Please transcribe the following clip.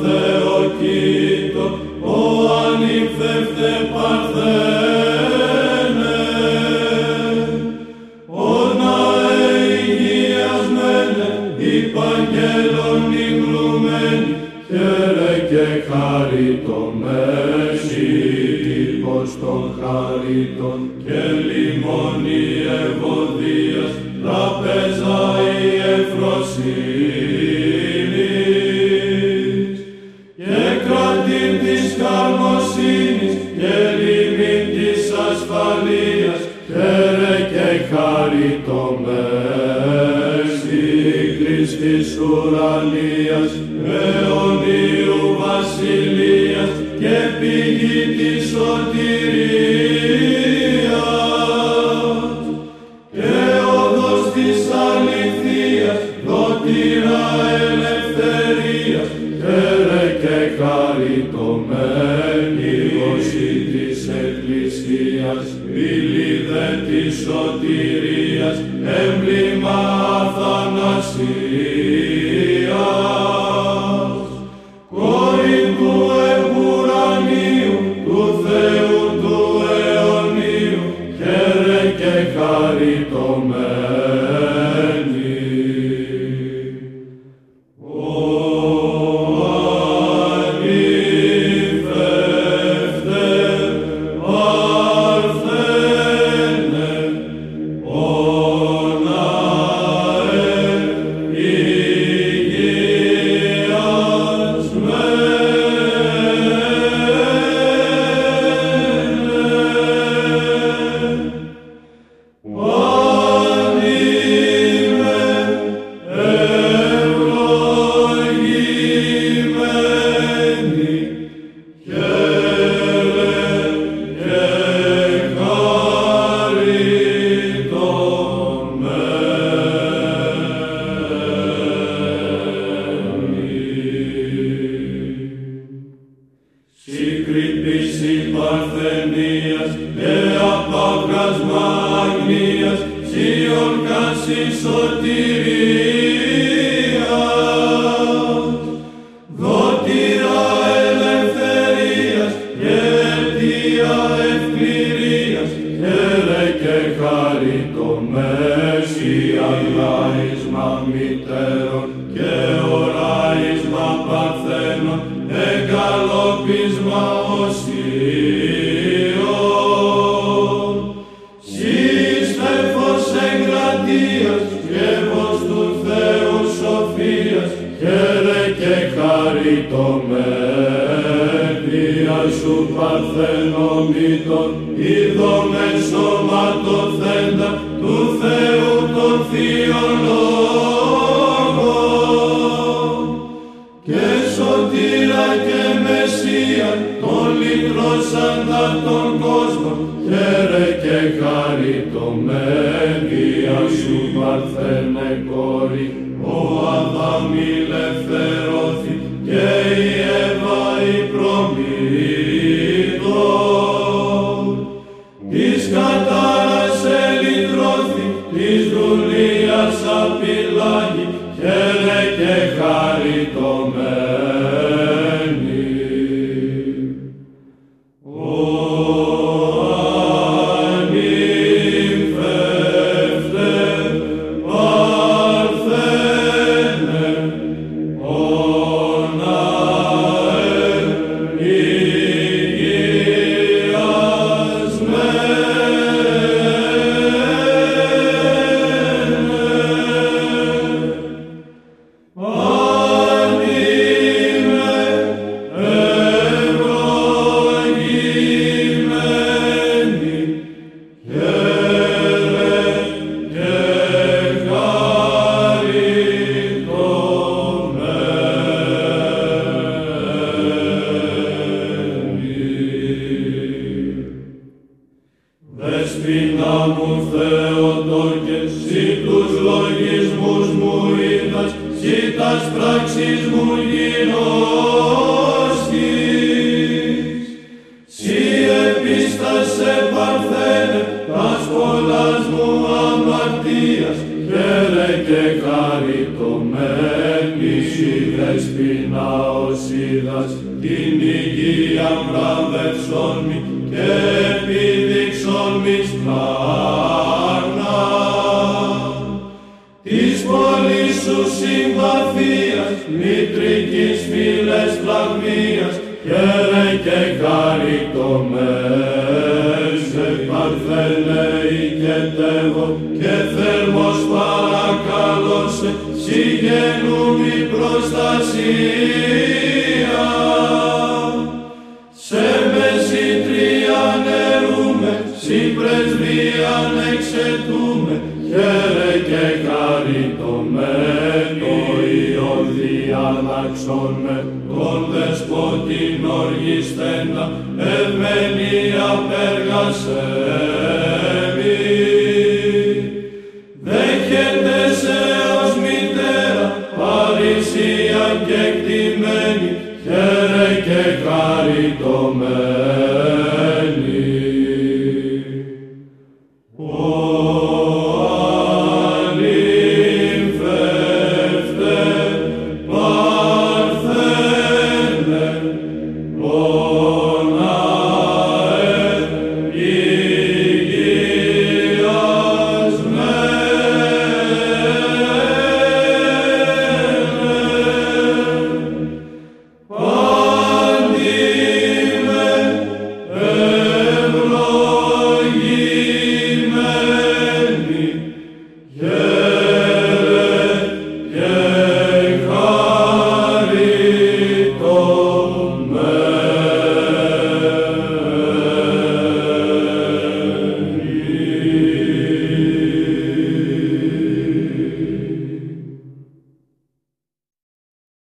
Θεοτήτω, ο ανήφευτε Παρθένε, όνα υγιασμένε, υπαγγέλων υγλουμένη, χαίρε και χαριτωμένη, τύπος των χαριτών και λιμόνι ευωδίας, τραπέζα η ευφροσύνης. Βασιλείας και πηγή της σωτηρίας. Πύληδε της σωτηρίας, έμβλημα αθανασίας. Σύγκριτης υπαρθενίας και απαγγασμα αγνίας, σιον κάση σωτηρίας. Δότηρα ελευθερίας και αιτία ευκληρίας, χαίρε και χαριτωμένη αγλάισμα μητέρων και οράισμα παρθένων, χαριτωμένη σου παρθενομήτων, είδομεν σωματοθέντα του Θεού των θείων λόγων και σωτήρα και Μεσσία τον λυτρώσαντα τον κόσμο χαίρε και χαριτωμένη σου παρθένε κόρη ο Αδάμ ηλευθερώθη και η Εύα η προμήτων της κατάρας ελυτρώθη, της δουλείας την υγεία βραβευσόν και επί Της πόλης σου συμπαθίας, μητρικής φίλες φλαγμίας, χαίρε και χαριτωμέν, σε παρθένε οικετεύω και θερμός παρακαλώ σε συγγενούμη προστασία. Σε μεσήτριαν νερούμε, συμπρεσβείαν εξετούμε, χαίρε και χαριτωμέν, διαλλάξομε, τον δεσπότην οργιστένα, ευμενία περγασέμι.